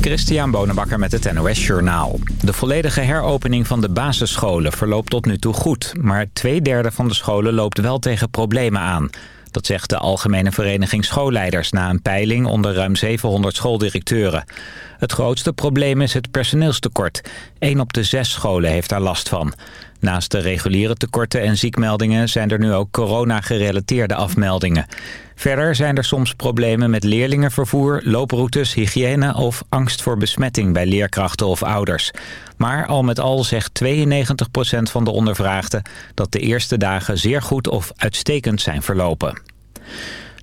Christian Bonenbakker met het NOS Journaal. De volledige heropening van de basisscholen verloopt tot nu toe goed... maar twee derde van de scholen loopt wel tegen problemen aan. Dat zegt de Algemene Vereniging Schoolleiders... na een peiling onder ruim 700 schooldirecteuren. Het grootste probleem is het personeelstekort. Eén op de zes scholen heeft daar last van. Naast de reguliere tekorten en ziekmeldingen zijn er nu ook corona-gerelateerde afmeldingen. Verder zijn er soms problemen met leerlingenvervoer, looproutes, hygiëne of angst voor besmetting bij leerkrachten of ouders. Maar al met al zegt 92% van de ondervraagden dat de eerste dagen zeer goed of uitstekend zijn verlopen.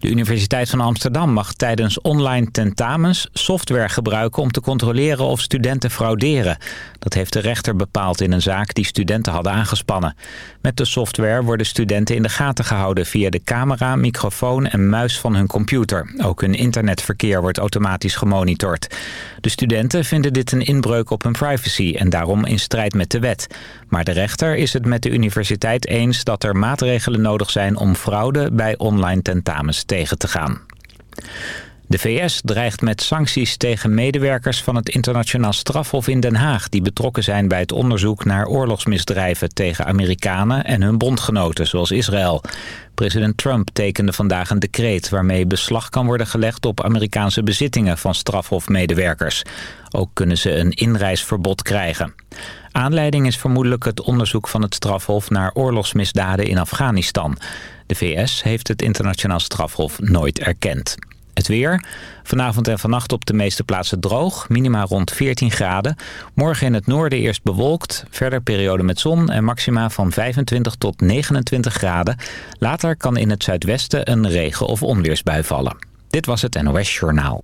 De Universiteit van Amsterdam mag tijdens online tentamens software gebruiken om te controleren of studenten frauderen. Dat heeft de rechter bepaald in een zaak die studenten hadden aangespannen. Met de software worden studenten in de gaten gehouden via de camera, microfoon en muis van hun computer. Ook hun internetverkeer wordt automatisch gemonitord. De studenten vinden dit een inbreuk op hun privacy en daarom in strijd met de wet. Maar de rechter is het met de universiteit eens dat er maatregelen nodig zijn om fraude bij online tentamens tegen te gaan. De VS dreigt met sancties tegen medewerkers van het internationaal strafhof in Den Haag... die betrokken zijn bij het onderzoek naar oorlogsmisdrijven tegen Amerikanen en hun bondgenoten, zoals Israël. President Trump tekende vandaag een decreet waarmee beslag kan worden gelegd op Amerikaanse bezittingen van strafhofmedewerkers. Ook kunnen ze een inreisverbod krijgen. Aanleiding is vermoedelijk het onderzoek van het strafhof naar oorlogsmisdaden in Afghanistan. De VS heeft het internationaal strafhof nooit erkend. Het weer. Vanavond en vannacht op de meeste plaatsen droog. Minima rond 14 graden. Morgen in het noorden eerst bewolkt. Verder periode met zon en maxima van 25 tot 29 graden. Later kan in het zuidwesten een regen- of onweersbui vallen. Dit was het NOS Journaal.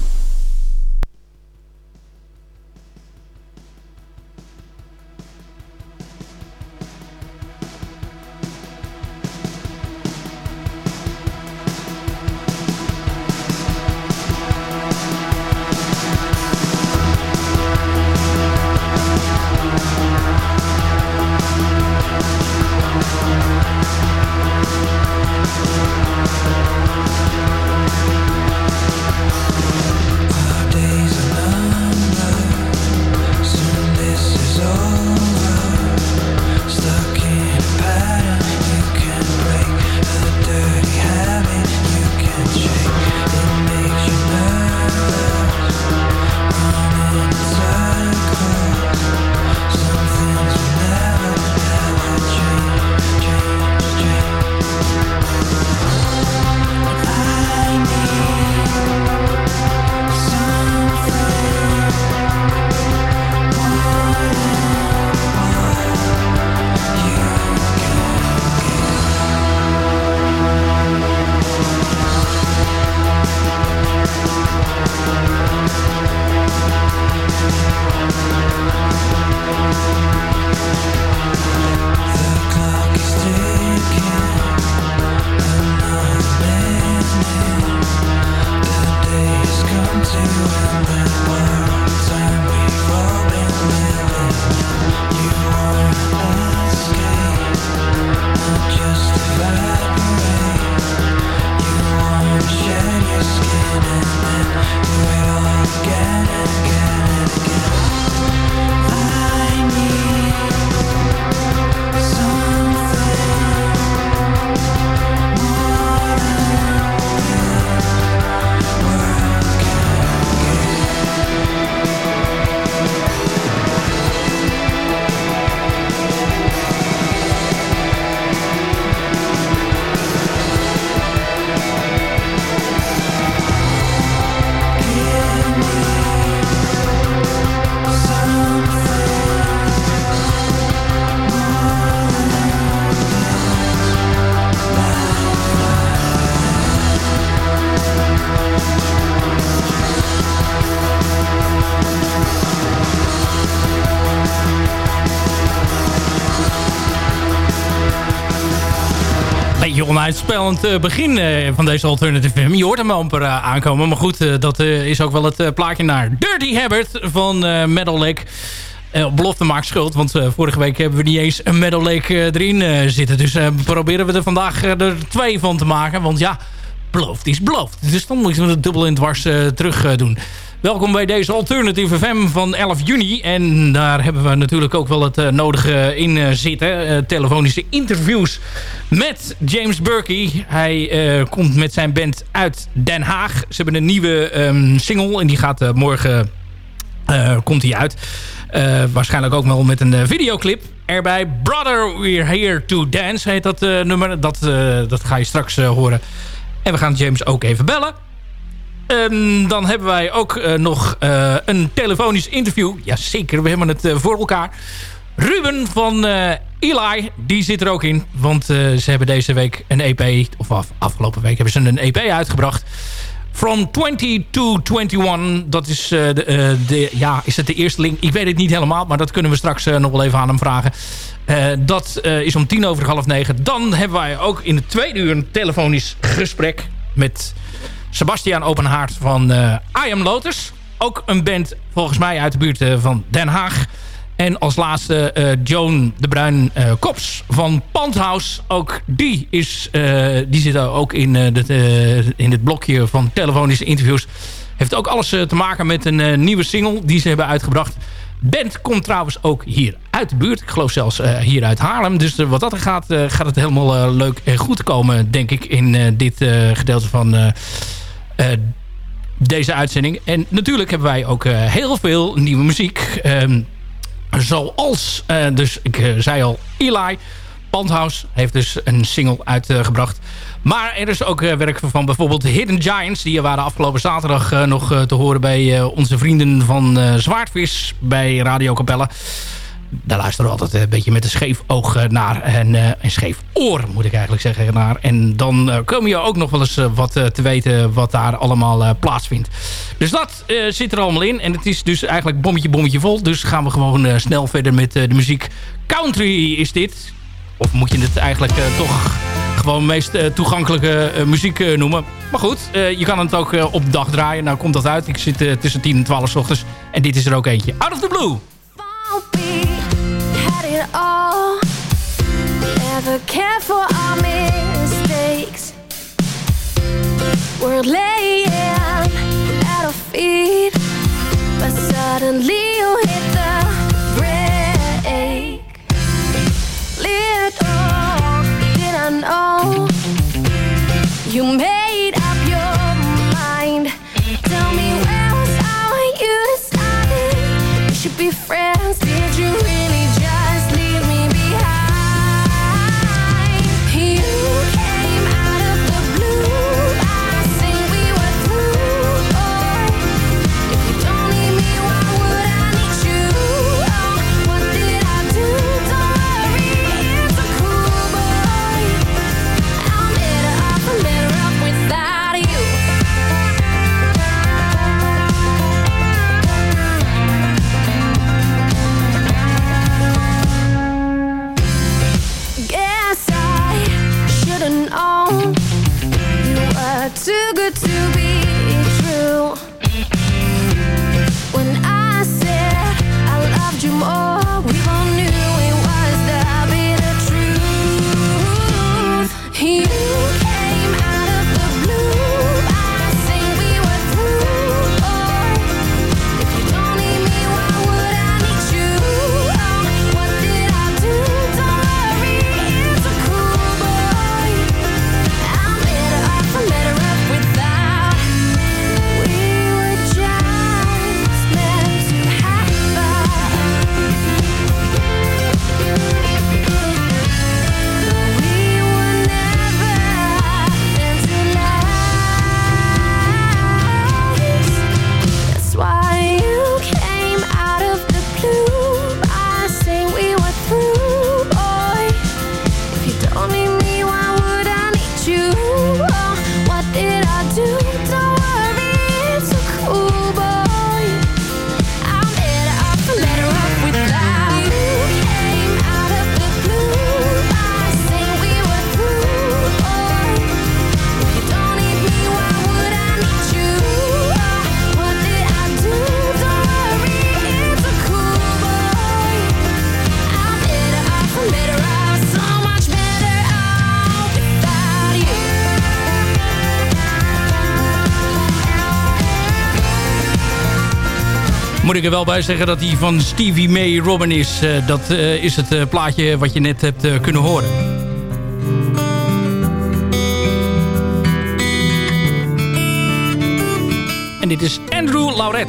Onuitspellend begin van deze Alternative FM. Je hoort hem amper aankomen. Maar goed, dat is ook wel het plaatje naar Dirty Habit van Metal Lake. Uh, belofte maakt schuld, want vorige week hebben we niet eens een Metal Lake erin zitten. Dus proberen we er vandaag er twee van te maken. Want ja, beloofd is beloofd. Dus dan moeten we het dubbel in dwars terug doen. Welkom bij deze Alternative FM van 11 juni. En daar hebben we natuurlijk ook wel het uh, nodige in uh, zitten. Uh, telefonische interviews met James Burkey. Hij komt met zijn band uit Den Haag. Ze hebben een nieuwe um, single en die gaat morgen komt die uit. waarschijnlijk ook wel met een videoclip erbij. Brother, we're here to dance heet dat nummer. Dat, dat ga je straks horen. En we gaan James ook even bellen. Um, dan hebben wij ook uh, nog uh, een telefonisch interview. Jazeker, we hebben het uh, voor elkaar. Ruben van Eli, die zit er ook in. Want ze hebben deze week een EP, of af, afgelopen week hebben ze een EP uitgebracht. From 20 to 21. Dat is, de, de, ja, is het de eerste link? Ik weet het niet helemaal, maar dat kunnen we straks nog wel even aan hem vragen. dat is om tien over half negen. Dan hebben wij ook in het tweede uur een telefonisch gesprek met Sebastiaan Openhaard van uh, I Am Lotus. Ook een band volgens mij uit de buurt uh, van Den Haag. En als laatste uh, Joan de Bruin Kops van Pandhouse. Ook die, is, die zit ook in, het, in het blokje van telefonische interviews. Heeft ook alles te maken met een nieuwe single die ze hebben uitgebracht. Band komt trouwens ook hier uit de buurt. Ik geloof zelfs hier uit Haarlem. Dus wat dat er gaat, gaat het helemaal leuk en goed komen, denk ik, in dit gedeelte van eh, deze uitzending. En natuurlijk hebben wij ook eh, heel veel nieuwe muziek. Ehm, zoals, eh, dus ik zei al, Eli... Pandhouse heeft dus een single uitgebracht. Maar er is ook werk van bijvoorbeeld Hidden Giants. Die waren afgelopen zaterdag nog te horen bij onze vrienden van Zwaardvis bij Radio Capelle daar luisteren we altijd een beetje met een scheef oog eh, naar. En uh, een scheef oor, moet ik eigenlijk zeggen, naar. En dan kom je ook nog wel eens wat te weten wat daar allemaal plaatsvindt. Dus dat zit er allemaal in. En het is dus eigenlijk bommetje, bommetje vol. Dus gaan we gewoon snel verder met de muziek. Country is dit. Of moet je het eigenlijk toch gewoon meest toegankelijke muziek noemen. Maar goed, je kan het ook op dag draaien. Nou komt dat uit. Ik zit tussen 10 en 12 ochtends. En dit is er ook eentje. Out of the Blue. All. Never care for our mistakes? We're laying at our feet But suddenly you hit the brake Little did I know You made up your mind. Tell me where was I when you decided We should be friends? Did you ik er wel bij zeggen dat hij van Stevie May Robin is. Eh, dat eh, is het eh, plaatje wat je net hebt kunnen horen. En dit is Andrew Lauret.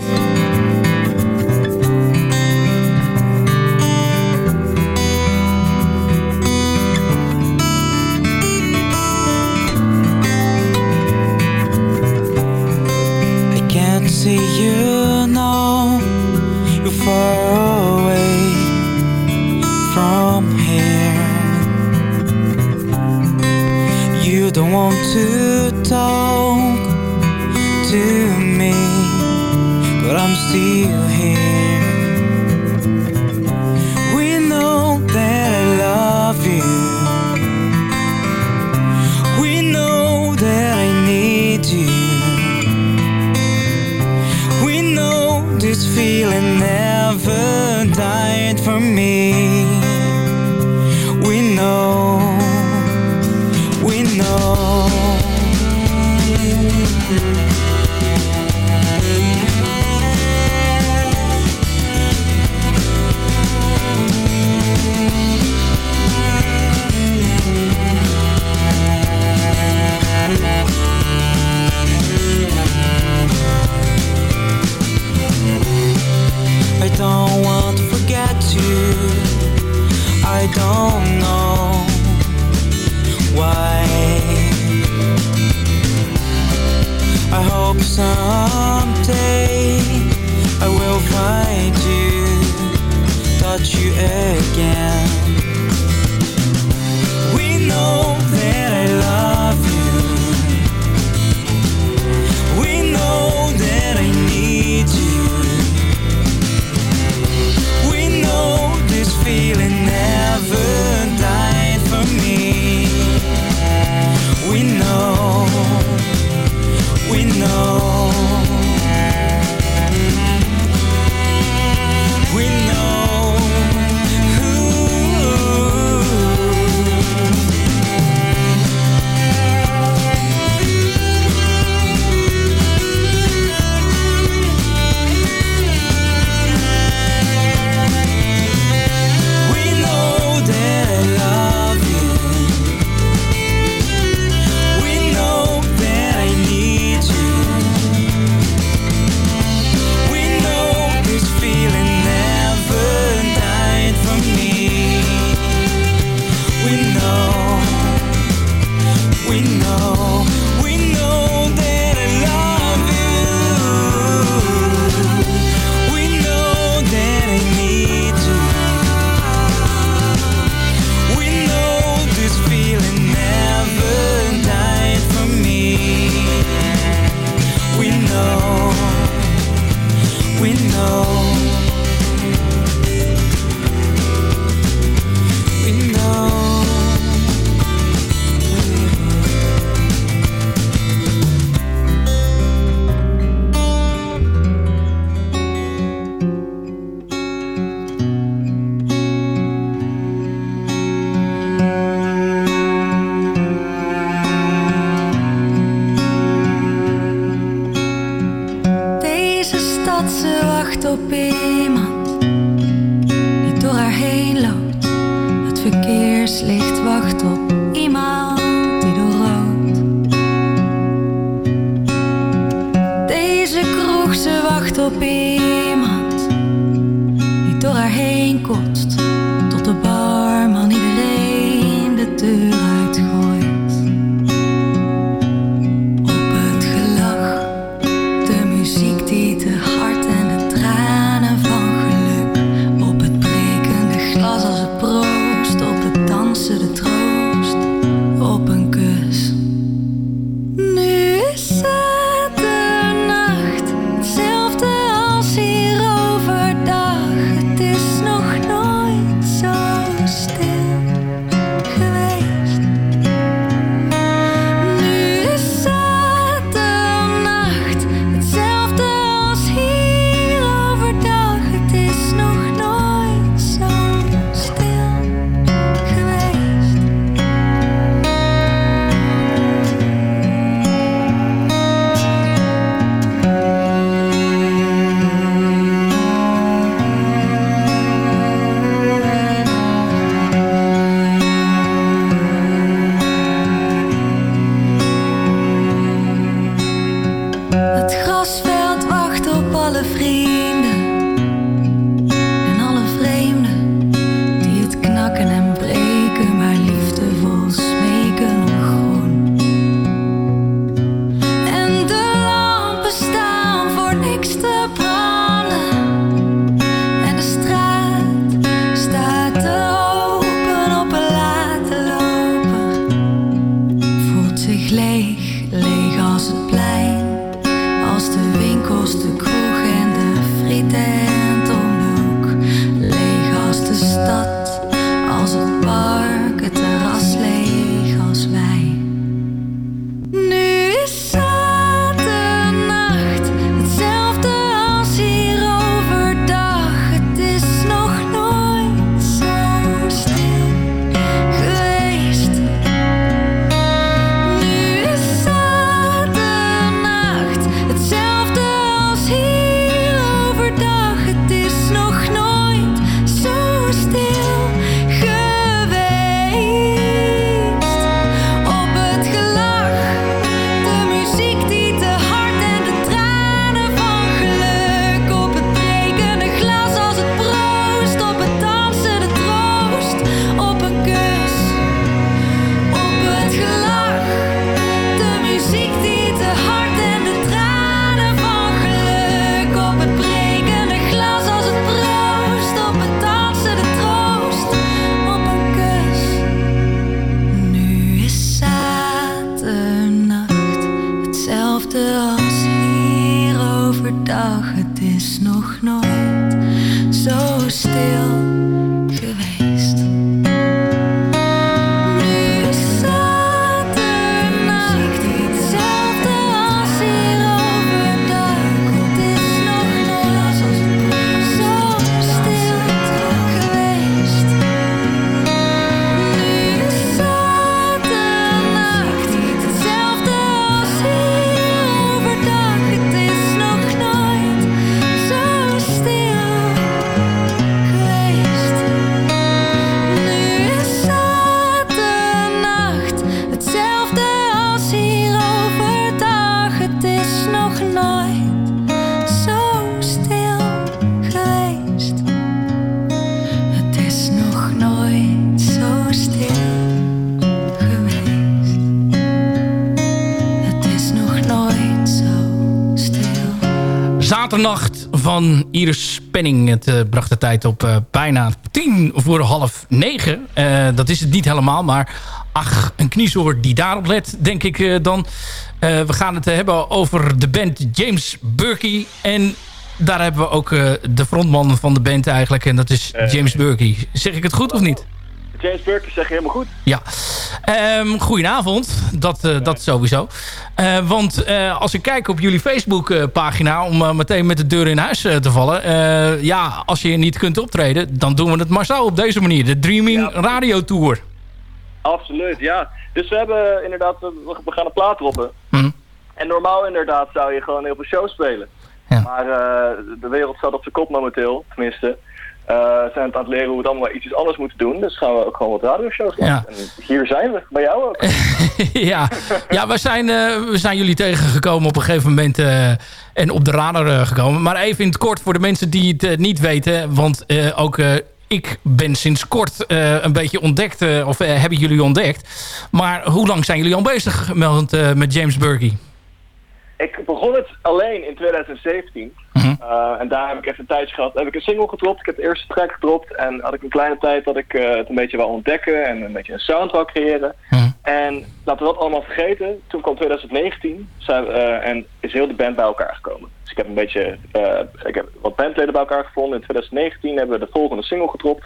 see you far away from here. You don't want to talk to me, but I'm still here. Someday I will find you, touch you again. Van Iris Penning. Het uh, bracht de tijd op uh, bijna tien voor half negen. Uh, dat is het niet helemaal, maar ach, een kniezoor die daarop let, denk ik dan. we gaan het hebben over de band James Burkey. En daar hebben we ook de frontman van de band eigenlijk. En dat is James Burkey. Zeg ik het goed of niet? James Burke zeg je helemaal goed. Ja. Um, goedenavond, dat, uh, dat sowieso. Uh, want uh, als ik kijk op jullie Facebookpagina... om meteen met de deur in huis te vallen... ja, als je niet kunt optreden... dan doen we het maar zo op deze manier. De Dreaming ja. Radio Tour. Absoluut, ja. Dus we hebben inderdaad... we gaan een plaat droppen. Hm. En normaal inderdaad zou je gewoon heel veel shows spelen. Ja. Maar de wereld staat op zijn kop momenteel, tenminste... Uh, zijn het aan het leren hoe we het allemaal iets anders moeten doen. Dus gaan we ook gewoon wat radioshows doen. Ja. En hier zijn we, bij jou ook. ja, ja we, zijn, uh, we zijn jullie tegengekomen op een gegeven moment uh, en op de radar gekomen. Maar even in het kort voor de mensen die het niet weten. Want ook ik ben sinds kort een beetje ontdekt, of hebben jullie ontdekt. Maar hoe lang zijn jullie al bezig met, met James Burkey? Ik begon het alleen in 2017. Mhm. uh, en daar heb ik even een tijdje gehad. heb ik een single gedropt. Ik heb de eerste track gedropt. En had ik een kleine tijd dat ik uh, het een beetje wou ontdekken. En een beetje een sound wou creëren. Mhm. En laten we dat allemaal vergeten. Toen kwam 2019. Zijn, uh, en is heel de band bij elkaar gekomen. Dus ik heb een beetje... ik heb wat bandleden bij elkaar gevonden. In 2019 hebben we de volgende single gedropt.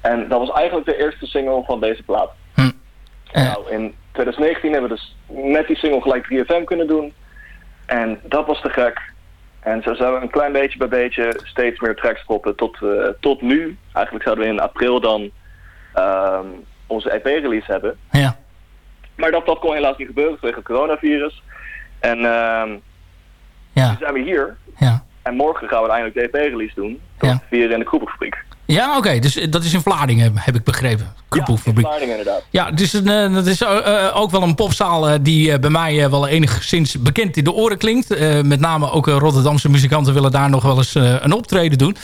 En dat was eigenlijk de eerste single van deze plaat. Mhm. Nou, in 2019 hebben we dus met die single gelijk 3FM kunnen doen. En dat was te gek. En zo zouden we een klein beetje bij beetje steeds meer tracks droppen tot, uh, tot nu. Eigenlijk zouden we in april dan um, onze EP-release hebben. Ja. Maar dat, dat kon helaas niet gebeuren vanwege het coronavirus. En um, ja. nu zijn we hier. Ja. En morgen gaan we uiteindelijk de EP-release doen. Tot ja. vier in de Kroepenfabriek. Ja, oké. Dus dat is in Vlaardingen, heb ik begrepen. Ja, in Vlaardingen inderdaad. Ja, dus uh, dat is uh, ook wel een popzaal die bij mij wel enigszins bekend in de oren klinkt. met name ook Rotterdamse muzikanten willen daar nog wel eens een optreden doen.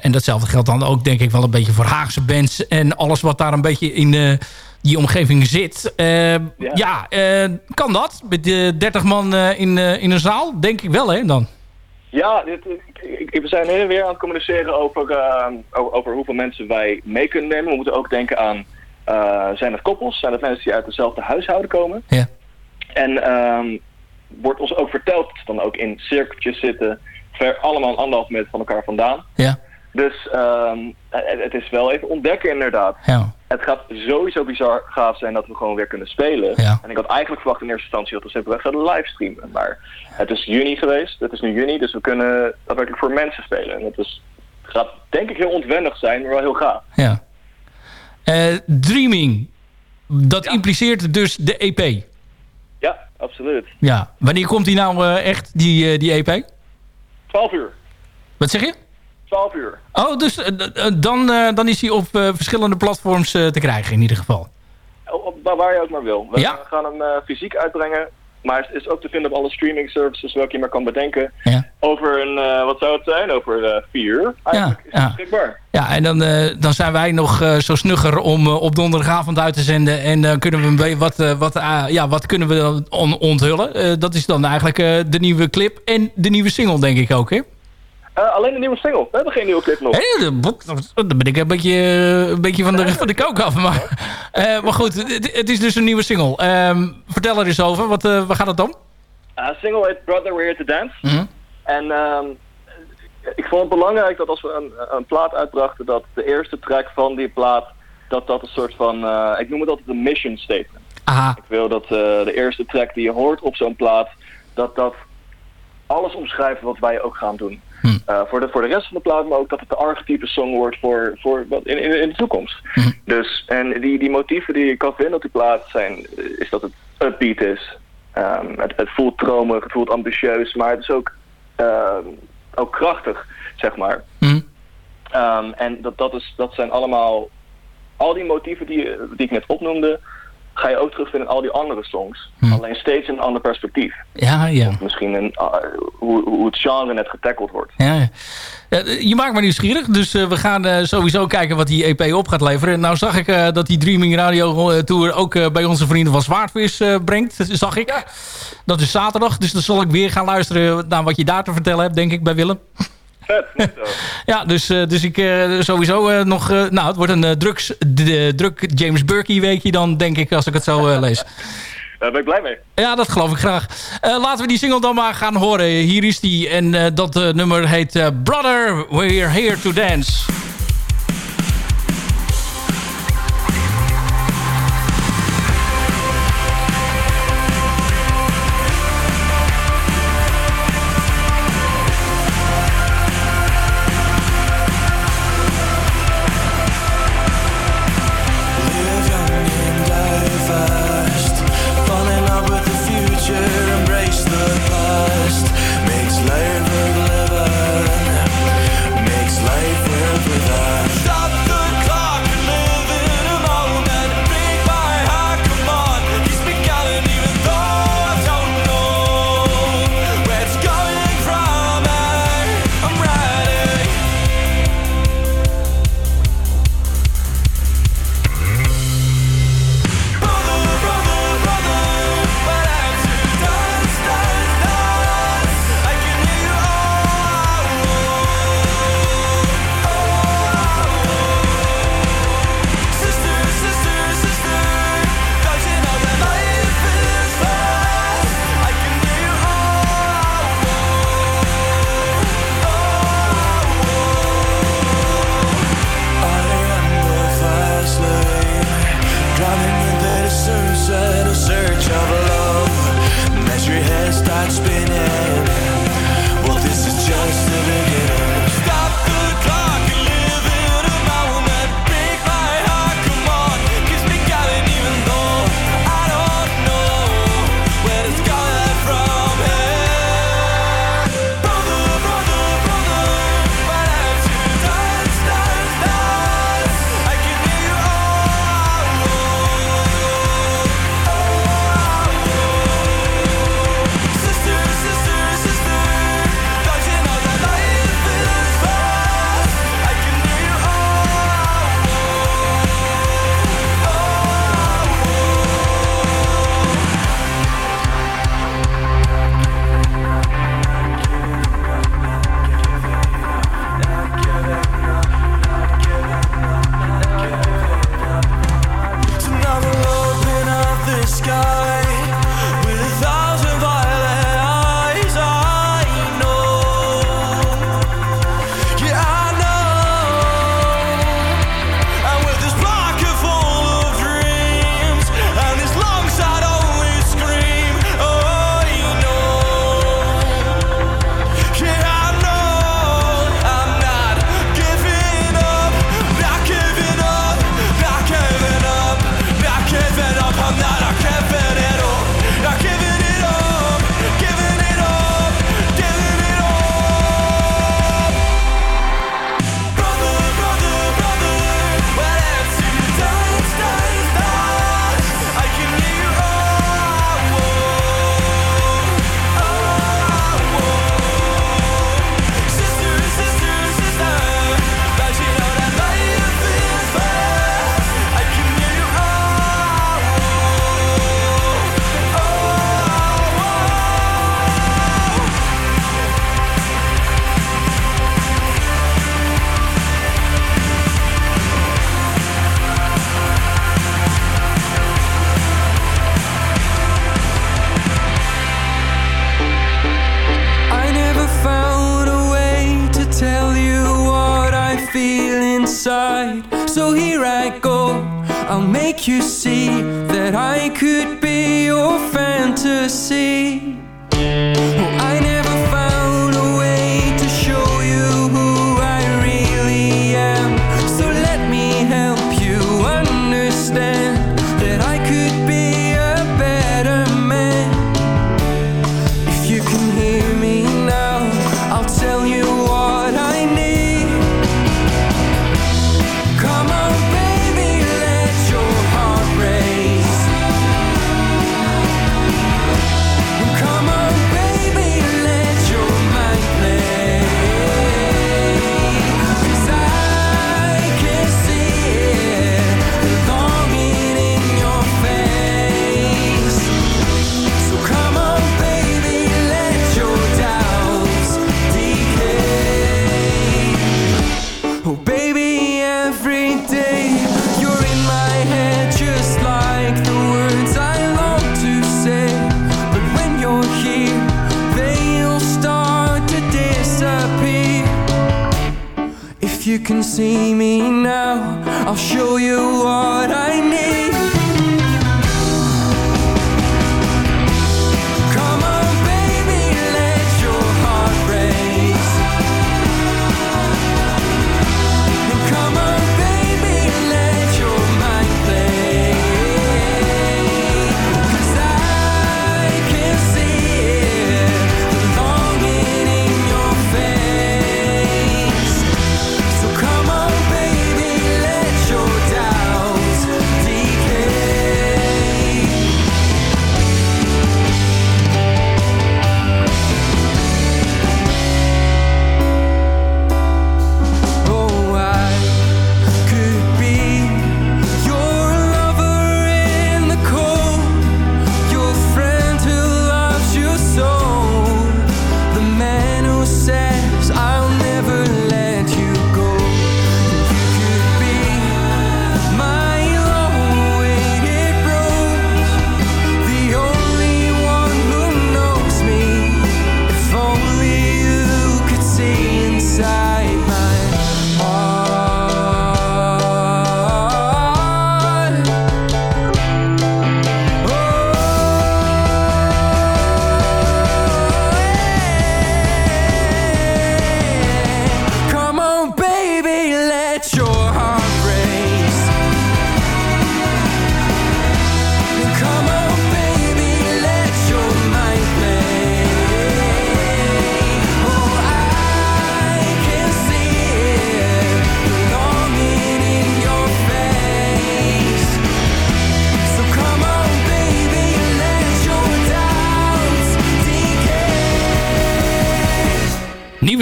en datzelfde geldt dan ook denk ik wel een beetje voor Haagse bands. En alles wat daar een beetje in die omgeving zit. ja, ja kan dat? Met 30 man in, in een zaal? Denk ik wel, hè, dan? Ja, dit, we zijn heen en weer aan het communiceren over, uh, over hoeveel mensen wij mee kunnen nemen. We moeten ook denken aan, uh, zijn het koppels? Zijn het mensen die uit dezelfde huishouden komen? Ja. En um, wordt ons ook verteld dat ze dan ook in cirkeltjes zitten, ver allemaal anderhalf meter van elkaar vandaan. Ja. Dus um, het, is wel even ontdekken inderdaad. Ja. Het gaat sowieso bizar gaaf zijn dat we gewoon weer kunnen spelen. Ja. En ik had eigenlijk verwacht in eerste instantie dat we simpelweg zouden livestreamen. Maar het is juni geweest, het is nu juni, dus we kunnen daadwerkelijk voor mensen spelen. En het, is, het gaat denk ik heel ontwendig zijn, maar wel heel gaaf. Ja. Uh, dreaming, dat impliceert dus de EP. Ja, absoluut. Ja. Wanneer komt die nou uh, echt, die, uh, die EP? 12 uur. Wat zeg je? 12 uur. Oh, dus dan, dan is hij op verschillende platforms te krijgen in ieder geval. Op, waar je ook maar wil. We gaan hem fysiek uitbrengen maar het is ook te vinden op alle streaming services welke je maar kan bedenken. Ja. Over een, uh, wat zou het zijn? Over uh, vier uur eigenlijk ja, is het beschikbaar. Ja, en dan, uh, dan zijn wij nog zo snugger om op donderdagavond uit te zenden. En dan kunnen we wat, wat, ja, wat kunnen we dan on onthullen? dat is dan eigenlijk de nieuwe clip en de nieuwe single, denk ik ook, hè? Uh, alleen een nieuwe single. We hebben geen nieuwe clip nog. Hey, dan ben ik een beetje, een beetje van, de, van de kook af. Maar, uh, maar goed, het, het, is dus een nieuwe single. Um, vertel er eens over. Wat, uh, waar gaat het om? Single heet Brother We're Here To Dance. Mm -hmm. En um, ik vond het belangrijk dat als we een, een plaat uitbrachten, dat de eerste track van die plaat, dat dat een soort van, ik noem het altijd een mission statement. Aha. Ik wil dat de eerste track die je hoort op zo'n plaat, dat dat alles omschrijft wat wij ook gaan doen. Hm. Uh, voor, de, voor de rest van de plaat, maar ook dat het de archetype song wordt voor, voor wat in, in, in de toekomst. Hm. Dus, en die, die motieven die je kan vinden op die plaat zijn, is dat het upbeat is. Um, het, het voelt dromig, het voelt ambitieus, maar het is ook, uh, ook krachtig, zeg maar. Hm. Um, en dat, dat, is, dat zijn allemaal, al die motieven die, die ik net opnoemde, ga je ook terugvinden in al die andere songs. Hm. Alleen steeds in een ander perspectief. Ja, ja. Misschien een, uh, hoe, hoe het genre net getackled wordt. Ja, ja. je maakt me nieuwsgierig, dus uh, we gaan uh, sowieso kijken wat die EP op gaat leveren. Nou zag ik uh, dat die Dreaming Radio Tour ook bij onze vrienden van Zwaardvis brengt, zag ik. Ja. Dat is zaterdag, dus dan zal ik weer gaan luisteren naar wat je daar te vertellen hebt, denk ik, bij Willem. Ja, dus, dus ik sowieso nog... nou, het wordt een drugs, de, druk James Burkey weekje dan, denk ik, als ik het zo lees. Daar ben ik blij mee. Ja, dat geloof ik graag. Uh, laten we die single dan maar gaan horen. Hier is die. En uh, dat uh, nummer heet Brother, We're Here to Dance.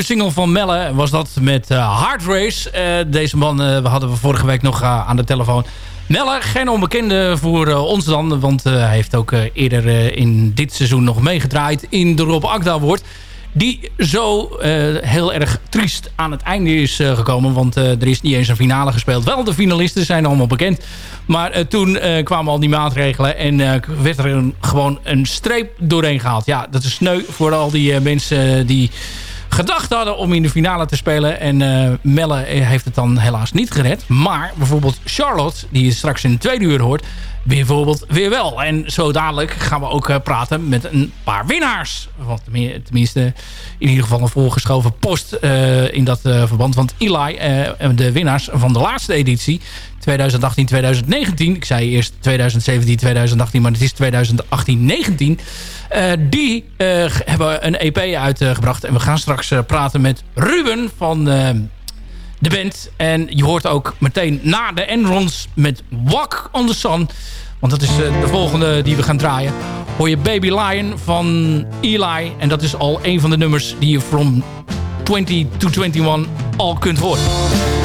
Single van Melle was dat met eh, Hard Race. Eh, deze man eh, we hadden we vorige week nog eh, aan de telefoon. Melle, geen onbekende voor eh, ons dan. Want eh, hij heeft ook eh, eerder eh, in dit seizoen nog meegedraaid in de Rob Akda Award. Die zo eh, heel erg triest aan het einde is eh, gekomen. Want eh, er is niet eens een finale gespeeld. Wel, de finalisten zijn allemaal bekend. Maar eh, toen eh, kwamen al die maatregelen. En eh, werd er gewoon een streep doorheen gehaald. Ja, dat is sneu voor al die eh, mensen die gedacht hadden om in de finale te spelen. En eh, Melle heeft het dan helaas niet gered. Maar bijvoorbeeld Charlotte, die je straks in de tweede uur hoort... bijvoorbeeld weer wel. En zo dadelijk gaan we ook eh, praten met een paar winnaars. Want tenmi- tenminste, in ieder geval een voorgeschoven post eh, in dat eh, verband. Want Eli, eh, de winnaars van de laatste editie... 2018, 2019. Ik zei eerst 2017, 2018, maar het is 2018, 19. Eh, die eh, hebben een EP uitgebracht. En we gaan straks eh, praten met Ruben van de band. En je hoort ook meteen na de Enrons met Walk on the Sun. Want dat is de volgende die we gaan draaien. Hoor je Baby Lion van Eli. En dat is al een van de nummers die je from 20 to 21 al kunt horen.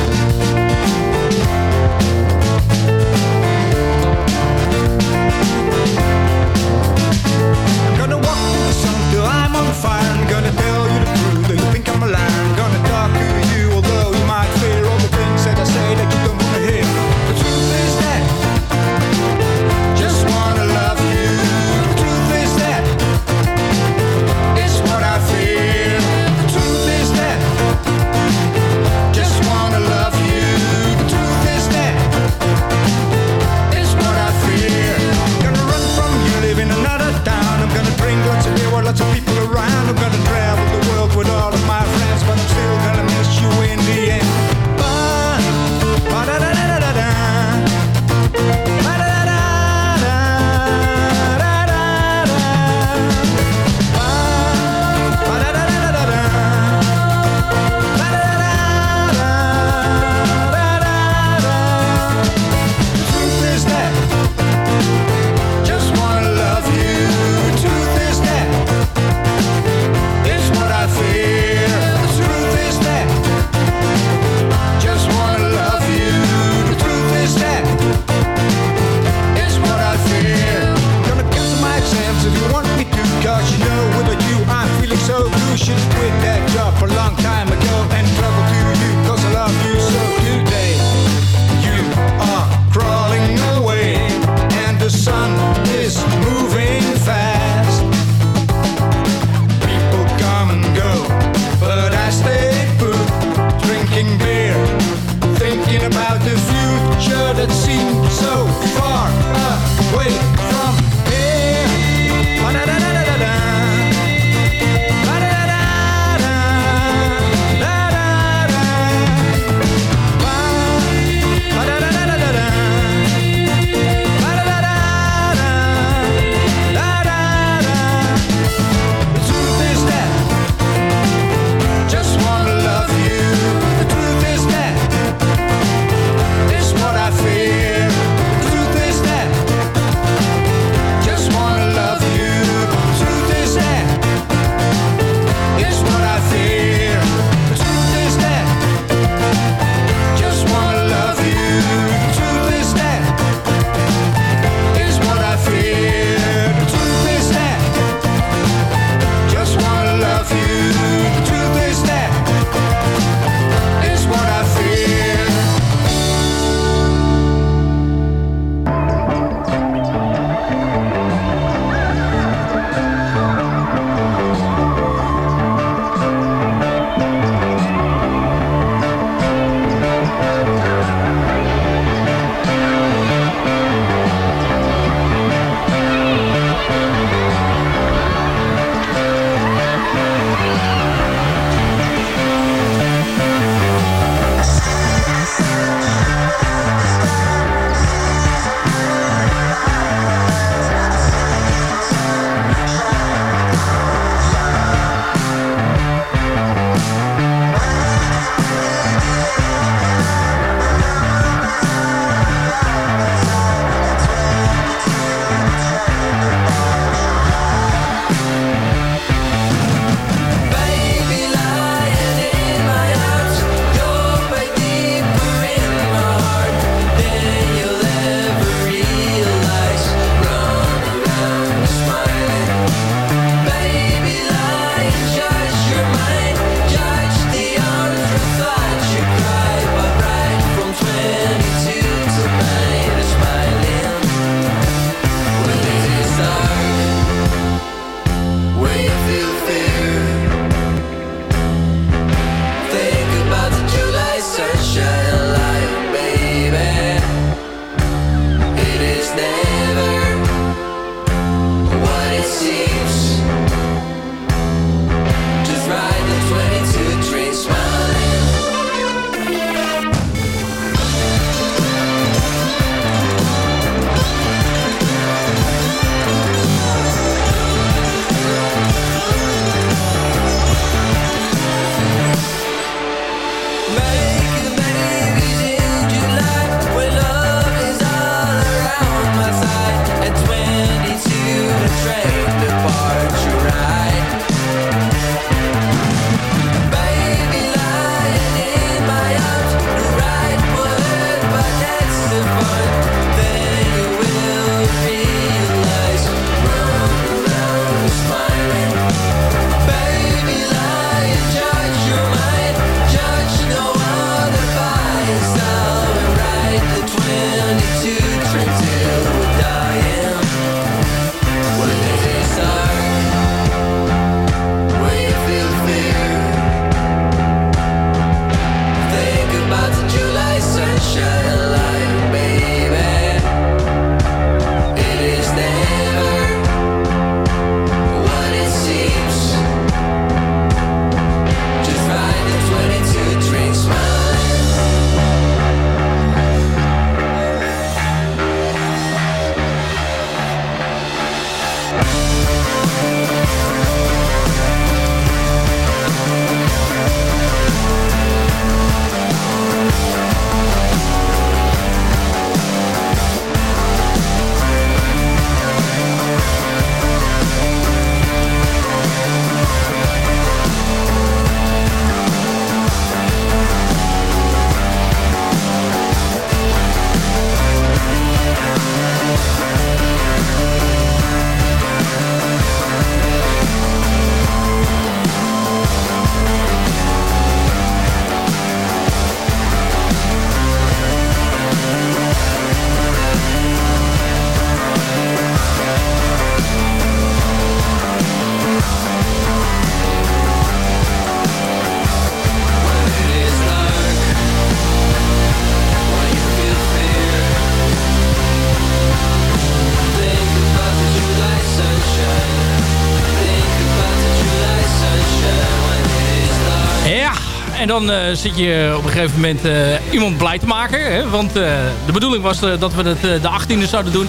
Dan uh, zit je op een gegeven moment uh, iemand blij te maken. Hè? Want uh, de bedoeling was dat we het de 18e zouden doen.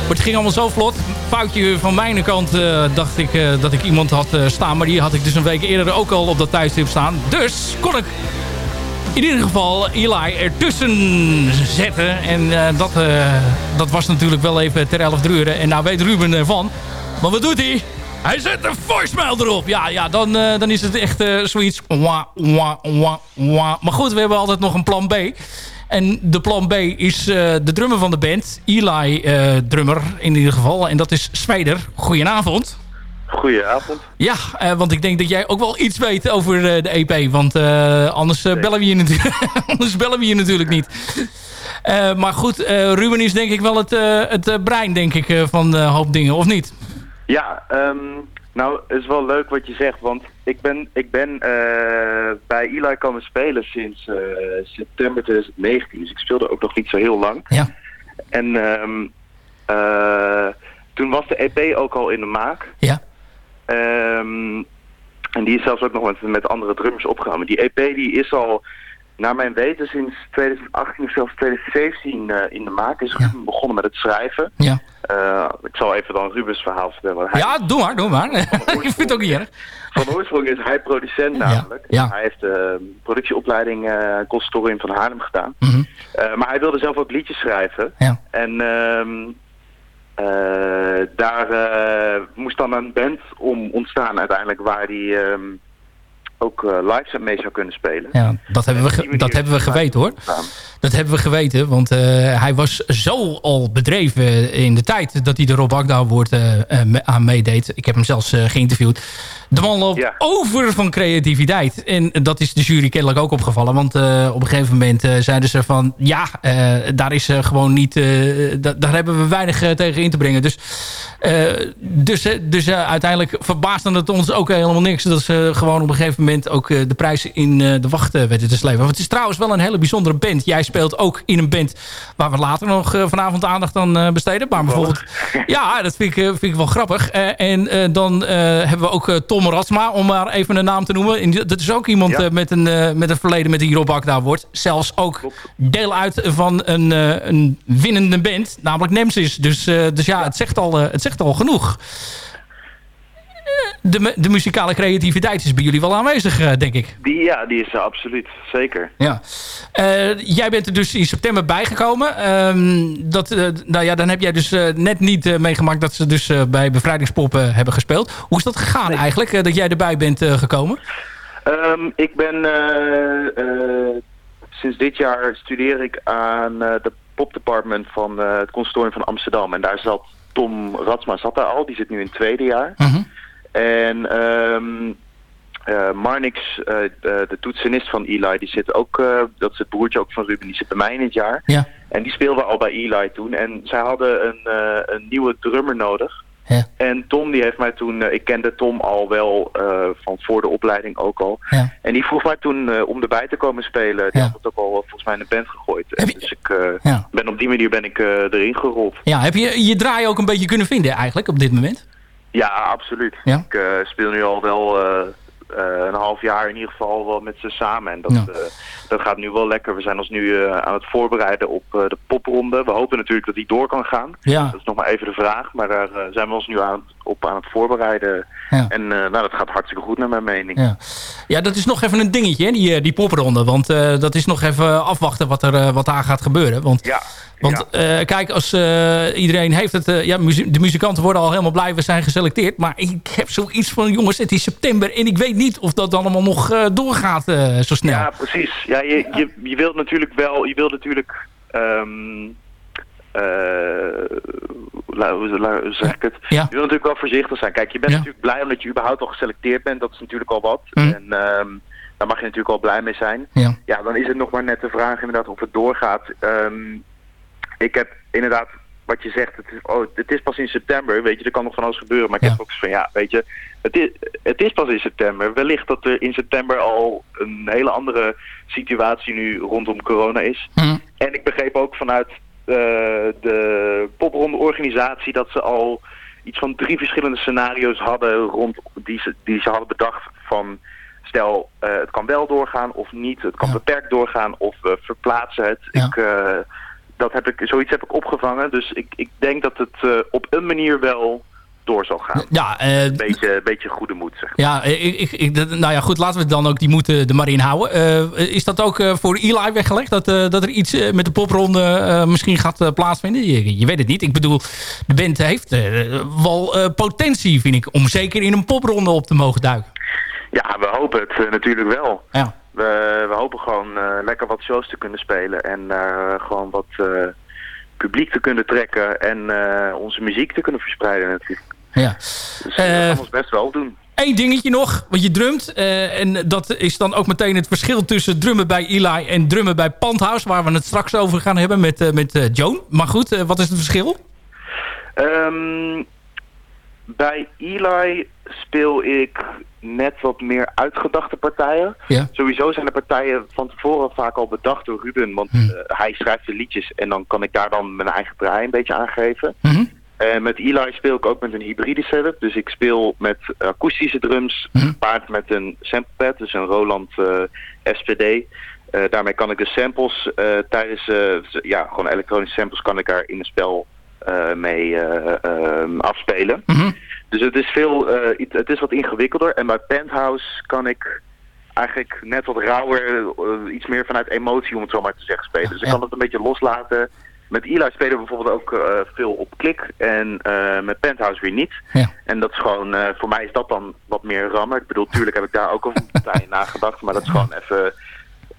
Maar het ging allemaal zo vlot. Foutje van mijn kant dacht ik dat ik iemand had staan. Maar die had ik dus een week eerder ook al op dat tijdstip staan. Dus kon ik in ieder geval Eli ertussen zetten. En dat, dat was natuurlijk wel even ter 11 uur. En nou weet Ruben ervan. Maar wat doet hij? Hij zet een voicemail erop. Ja, ja dan, uh, dan is het echt uh, zoiets. Wah, wah, wah, wah. Maar goed, we hebben altijd nog een plan B. En de plan B is uh, de drummer van de band. Eli drummer in ieder geval. En dat is Smeder. Goedenavond. Goedenavond. Ja, want ik denk dat jij ook wel iets weet over de EP. Want anders, bellen we je natuurlijk, anders bellen we je natuurlijk niet. maar goed, Ruben is denk ik wel het, het brein denk ik, van een hoop dingen, of niet? Ja, um, nou, het is wel leuk wat je zegt, want ik ben, ik ben uh, bij Eli komen spelen sinds uh, september 2019, dus ik speelde ook nog niet zo heel lang. Ja. En um, uh, toen was de EP ook al in de maak. Ja. Um, en die is zelfs ook nog met, met andere drummers opgenomen. Die EP die is al naar mijn weten sinds 2018 of zelfs 2017 uh, in de maak. Is ja. begonnen met het schrijven. Ja. Uh, ik zal even dan Rubens verhaal vertellen. Hij ja, doe maar, doe maar. ik vind het ook niet erg. Van oorsprong is hij producent namelijk. Ja. Hij heeft de uh, productieopleiding uh, conservatorium van Haarlem gedaan. Mm -hmm. maar hij wilde zelf ook liedjes schrijven. Ja. En um, daar moest dan een band om ontstaan uiteindelijk waar hij... Um, ook uh, live mee zou kunnen spelen. Ja, dat hebben we, dat hebben we geweten hoor. Dat hebben we geweten, want uh, hij was zo al bedreven in de tijd dat hij de Rob Agda Award uh, aan meedeed. Ik heb hem zelfs geïnterviewd. De man loopt ja. over van creativiteit. En dat is de jury kennelijk ook opgevallen. Want op een gegeven moment zeiden ze van... ja, daar is gewoon niet... Da daar hebben we weinig tegen in te brengen. Dus, dus, dus uiteindelijk verbaasde het ons ook helemaal niks... dat ze gewoon op een gegeven moment ook de prijzen in de wacht weten te slepen. Want het is trouwens wel een hele bijzondere band. Jij speelt ook in een band waar we later nog vanavond aandacht aan besteden. Maar bijvoorbeeld... Ja, dat vind ik, vind ik wel grappig. en dan hebben we ook Tom Ratsma, om maar even een naam te noemen. Dat is ook iemand ja. met, een, met een verleden met die Rob Akda wordt. Zelfs ook deel uit van een, een winnende band, namelijk Nemesis. Dus, dus ja, het zegt al, het zegt al genoeg. De, de muzikale creativiteit is bij jullie wel aanwezig, denk ik. Die, ja, die is er absoluut. Zeker. Ja. Uh, jij bent er dus in september bijgekomen. Um, dat, uh, nou ja, dan heb jij dus net niet meegemaakt dat ze dus bij Bevrijdingspoppen hebben gespeeld. Hoe is dat gegaan nee. eigenlijk, dat jij erbij bent gekomen? Um, ik ben... sinds dit jaar studeer ik aan de popdepartment van het conservatorium van Amsterdam. En daar zat Tom Ratsma zat daar al. Die zit nu in het tweede jaar. -huh. En um, uh, Marnix, uh, de, de toetsenist van Eli, die zit ook, uh, dat is het broertje ook van Ruben, die zit bij mij in het jaar. Ja. En die speelde al bij Eli toen. En zij hadden een, een nieuwe drummer nodig. Ja. En Tom die heeft mij toen, ik kende Tom al wel van voor de opleiding ook al. Ja. En die vroeg mij toen om erbij te komen spelen. Die Ja. had het ook al volgens mij in de band gegooid. Je- Dus ik ben op die manier ben ik erin gerold. Ja, heb je je draai ook een beetje kunnen vinden eigenlijk op dit moment? Ja, absoluut. Ja. Ik eh, speel nu al wel eh, een half jaar in ieder geval wel met ze samen. En dat, Ja. eh, dat gaat nu wel lekker. We zijn ons nu eh, aan het voorbereiden op eh, de popronde. We hopen natuurlijk dat die door kan gaan. Ja. Dat is nog maar even de vraag. Maar daar eh, zijn we ons nu aan, op aan het voorbereiden. Ja. En eh, nou, dat gaat hartstikke goed naar mijn mening. Ja. ja, dat is nog even een dingetje, hè, die, eh, die popronde. Want eh, dat is nog even afwachten wat, er, eh, wat daar gaat gebeuren. Want, Ja, want eh, kijk, als eh, iedereen heeft het... eh, ja, de muzikanten worden al helemaal blij, we zijn geselecteerd. Maar ik heb zoiets van, jongens, het is september... en ik weet niet of dat allemaal nog eh, doorgaat eh, zo snel. Ja, precies. Ja, je, je, je wilt natuurlijk wel, je wilt natuurlijk, la- hoe zeg ik het? Ja. Je wilt natuurlijk wel voorzichtig zijn. Kijk, je bent Ja. natuurlijk blij omdat je überhaupt al geselecteerd bent. Dat is natuurlijk al wat. Mhm. En ehm, daar mag je natuurlijk al blij mee zijn. Ja. Ja, dan is het nog maar net de vraag inderdaad of het doorgaat. Ehm, ik heb inderdaad, wat je zegt, het is, oh, het is pas in september. Weet je, er kan nog van alles gebeuren. Maar ik Ja. heb ook zoiets van, ja, weet je, het is, het is pas in september. Wellicht dat er in september al een hele andere situatie nu rondom corona is. Hm. En ik begreep ook vanuit eh, de popronde organisatie dat ze al iets van drie verschillende scenario's hadden rond die ze, die ze hadden bedacht van stel, eh, het kan wel doorgaan of niet. Het kan beperkt doorgaan of we verplaatsen het. Ik, eh, dat heb ik, zoiets heb ik opgevangen. Dus ik, ik denk dat het eh, op een manier wel door zal gaan. Ja, eh, een beetje, beetje goede moed, zeg. Ja, ik, ik, ik- nou ja, goed, laten we dan ook die moeten er maar in houden. Eh, is dat ook eh, voor Eli weggelegd? Dat, eh, dat er iets eh, met de popronde eh, misschien gaat eh, plaatsvinden? Je, je weet het niet. Ik bedoel, de band heeft eh, wel eh, potentie, vind ik, om zeker in een popronde op te mogen duiken. Ja, we hopen het eh, natuurlijk wel. Ja. We, we hopen gewoon eh, lekker wat shows te kunnen spelen en eh, gewoon wat eh, publiek te kunnen trekken en onze muziek te kunnen verspreiden natuurlijk. Ja. Dus dat gaan we ons best wel doen. Eén dingetje nog, want je drumt. en dat is dan ook meteen het verschil tussen drummen bij Eli en drummen bij Pandhouse. Waar we het straks over gaan hebben met, met Joan. Maar goed, wat is het verschil? Ehm, bij Eli speel ik net wat meer uitgedachte partijen. Ja. Sowieso zijn de partijen van tevoren vaak al bedacht door Ruben. Want eh, hij schrijft de liedjes en dan kan ik daar dan mijn eigen draai een beetje aangeven. En met Eli speel ik ook met een hybride setup. Dus ik speel met akoestische drums, gepaard met een samplepad, dus een Roland eh, SPD. Eh, daarmee kan ik de samples eh, tijdens, eh, ja, gewoon elektronische samples kan ik daar in het spel eh, mee eh, afspelen. Dus het is, veel, eh, het is wat ingewikkelder. En bij Penthouse kan ik eigenlijk net wat rauwer, eh, iets meer vanuit emotie om het zo maar te zeggen spelen. Dus ik kan het een beetje loslaten. Met Eli spelen we bijvoorbeeld ook eh, veel op klik en met Penthouse weer niet. En dat is gewoon, voor mij is dat dan wat meer rammen. Ik bedoel, tuurlijk heb ik daar ook over een partij nagedacht, maar dat is gewoon even,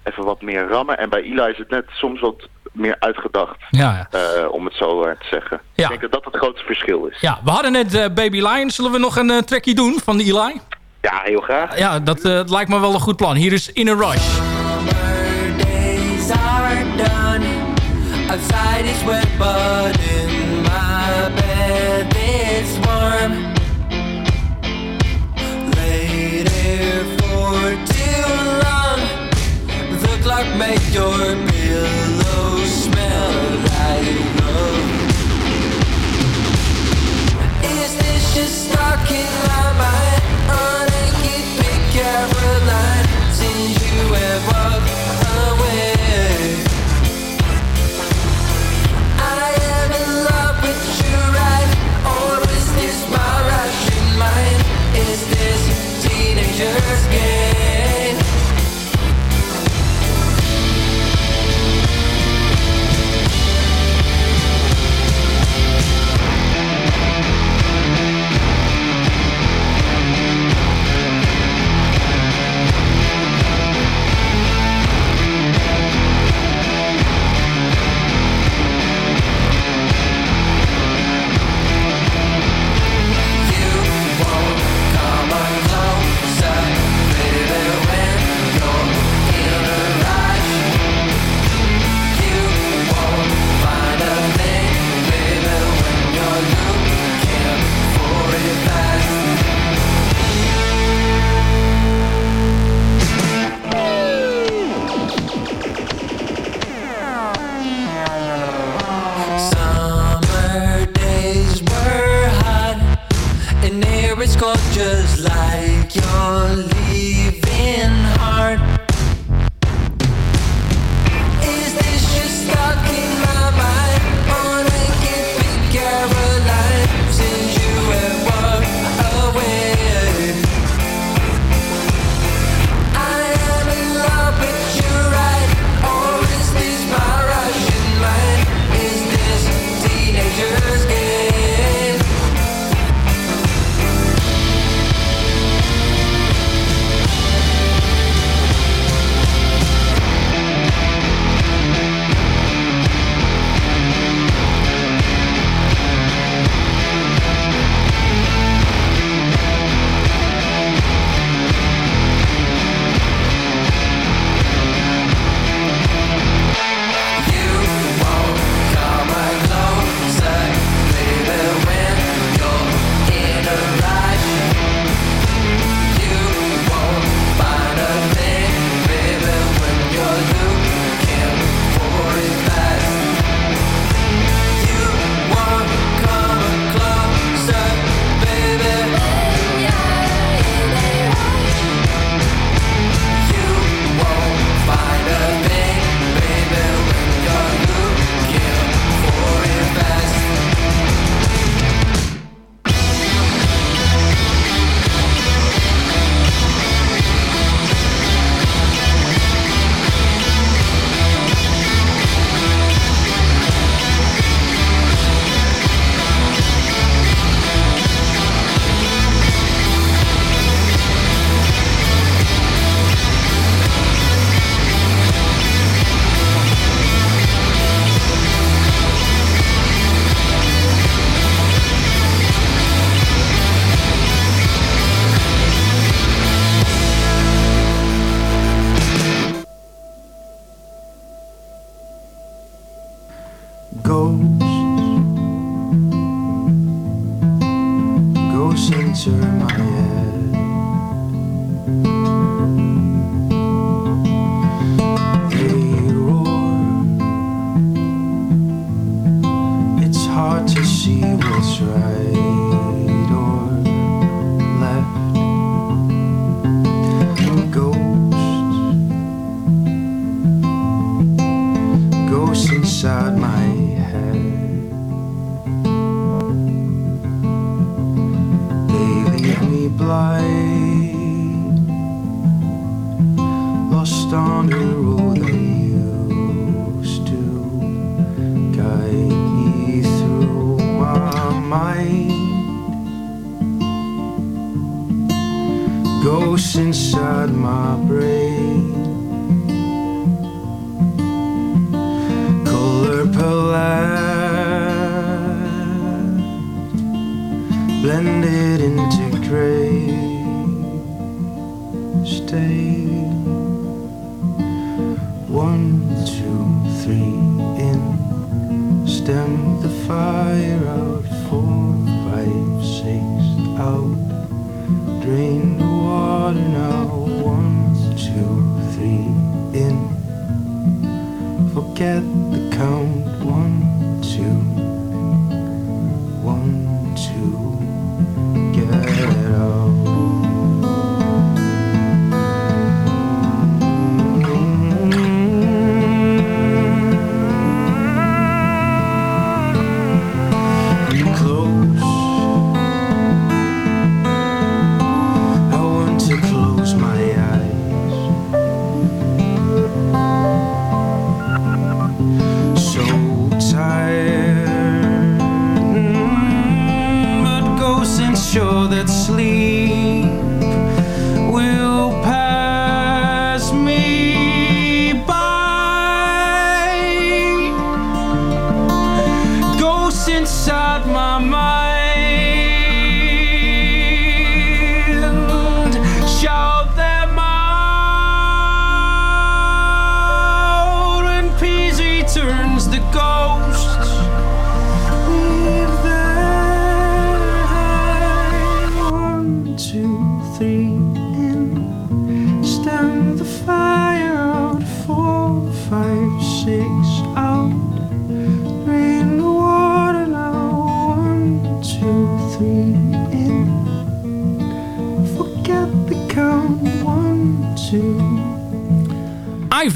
even wat meer rammen. En bij Eli is het net soms wat meer uitgedacht, Ja, eh, om het zo te zeggen. Ja. Ik denk dat dat het grootste verschil is. Ja, we hadden net eh, Baby Lion. Zullen we nog een eh, trackje doen van Eli? Ja, heel graag. Ja, dat eh, lijkt me wel een goed plan. Hier is In a Rush. days are done. Outside is wet, but in my bed it's warm. Laid here for too long. The clock made your pillow Caroline since you have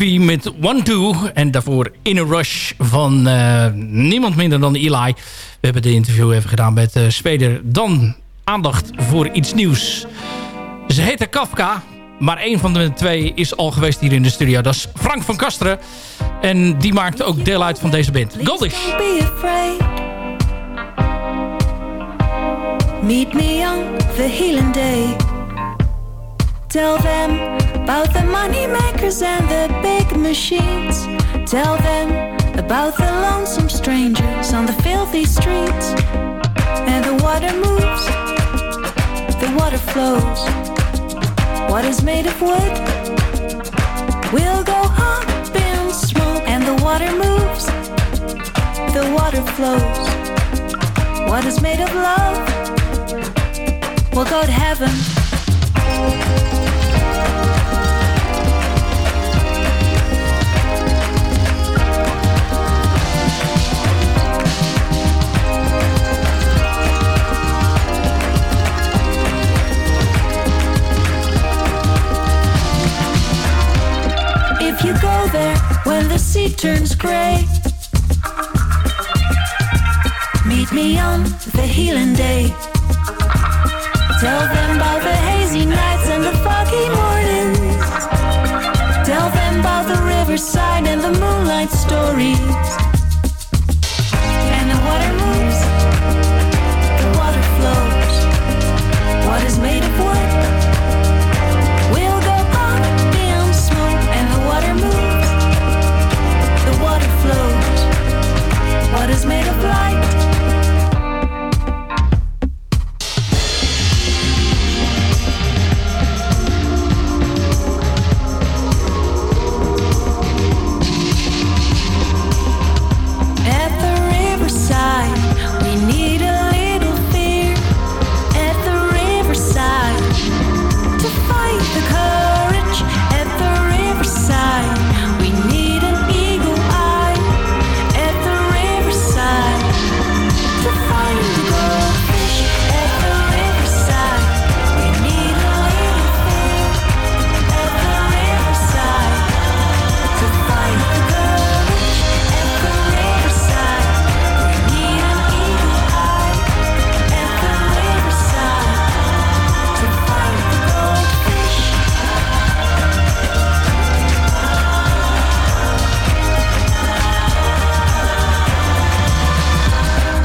Met One Two. En daarvoor In a Rush van eh, niemand minder dan Eli. We hebben de interview even gedaan met uh, Speder. Dan aandacht voor iets nieuws. Ze heette Kafka. Maar een van de twee is al geweest hier in de studio. Dat is Frank van Kasteren. En die maakt ook deel uit van deze band. Goldish. About the money makers and the big machines. Tell them about the lonesome strangers on the filthy streets. And the water moves, the water flows. What is made of wood We'll go up in smoke. And the water moves, the water flows. What is made of love We'll go to heaven. You go there when the sea turns gray, meet me on the healing day. Tell them about the hazy nights and the foggy mornings. Tell them about the riverside and the moonlight stories.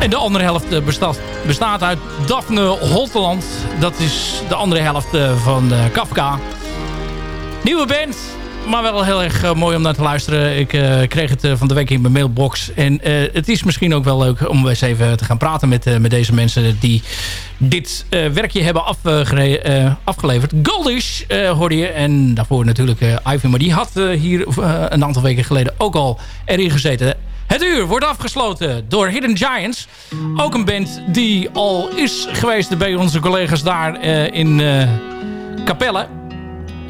En de andere helft eh, bestaat, bestaat uit Daphne Holteland. Dat is de andere helft eh, van uh, Kafka. Nieuwe band, maar wel heel erg mooi om naar te luisteren. Ik kreeg het van de week in mijn mailbox. En het is misschien ook wel leuk om eens even te gaan praten met, met deze mensen... die dit werkje hebben afgeleverd. Goldish hoorde je. En daarvoor natuurlijk Ivy. Maar die had hier een aantal weken geleden ook al erin gezeten. Het uur wordt afgesloten door Hidden Giants. Ook een band die al is geweest bij onze collega's daar in Capelle.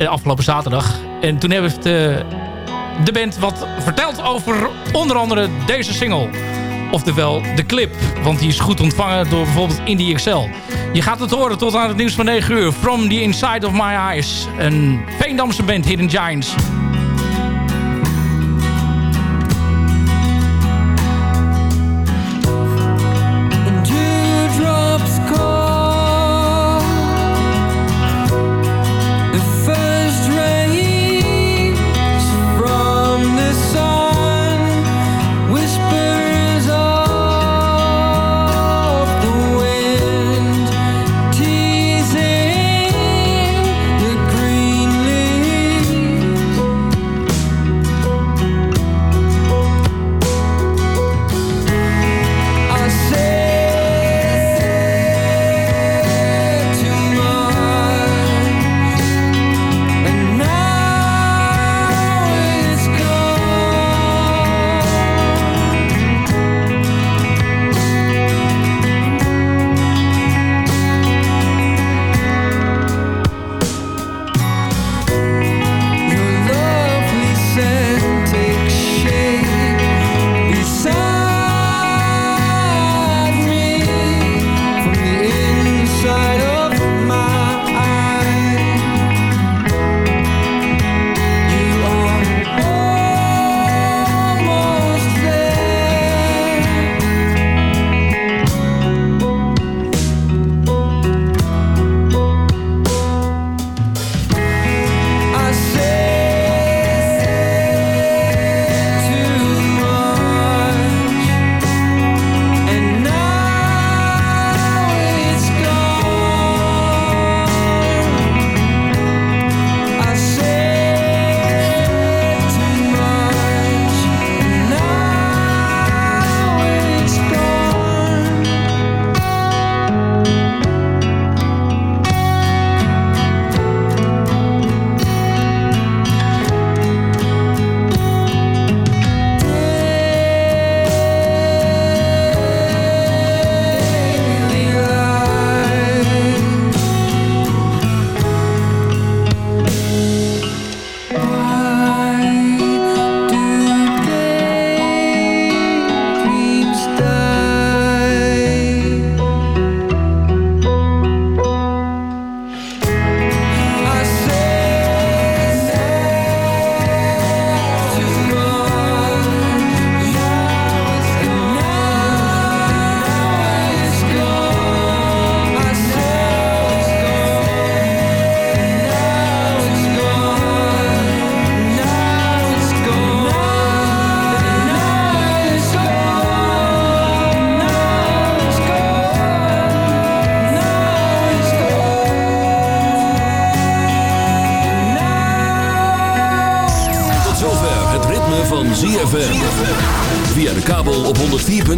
Afgelopen zaterdag. En toen heeft de band wat verteld over onder andere deze single. Oftewel de clip. Want die is goed ontvangen door bijvoorbeeld Indie Excel. Je gaat het horen tot aan het nieuws van 9 uur. From the Inside of My Eyes. Een Veendamse band Hidden Giants.